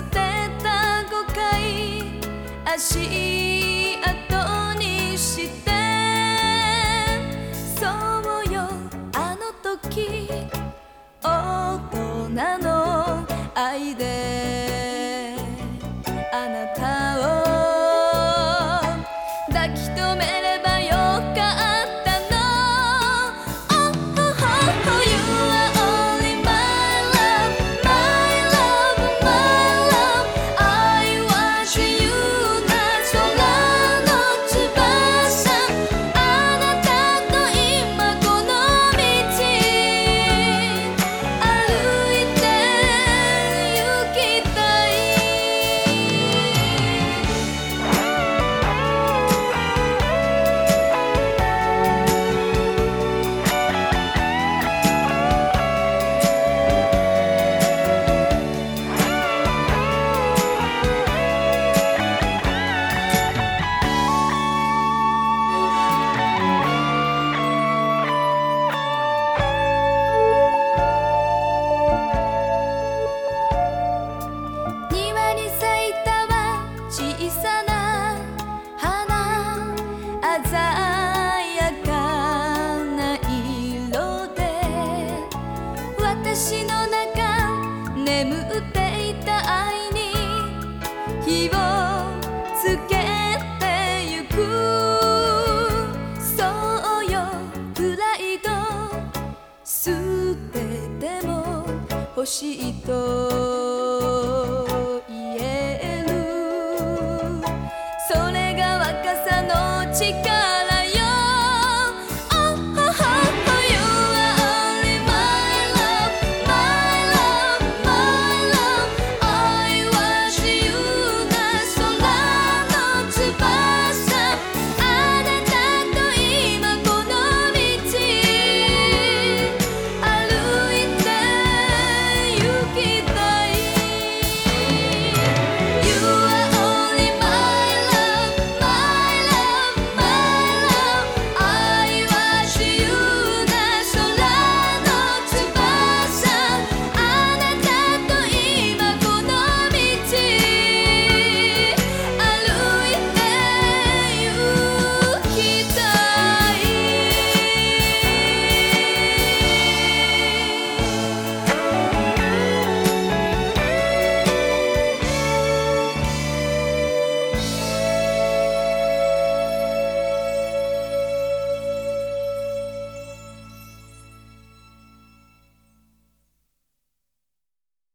捨てた誤解。足跡にして。そう嵐の中眠っていた愛に火をつけてゆく。そうよプライド。捨てても欲しいと言える。それが若さの力。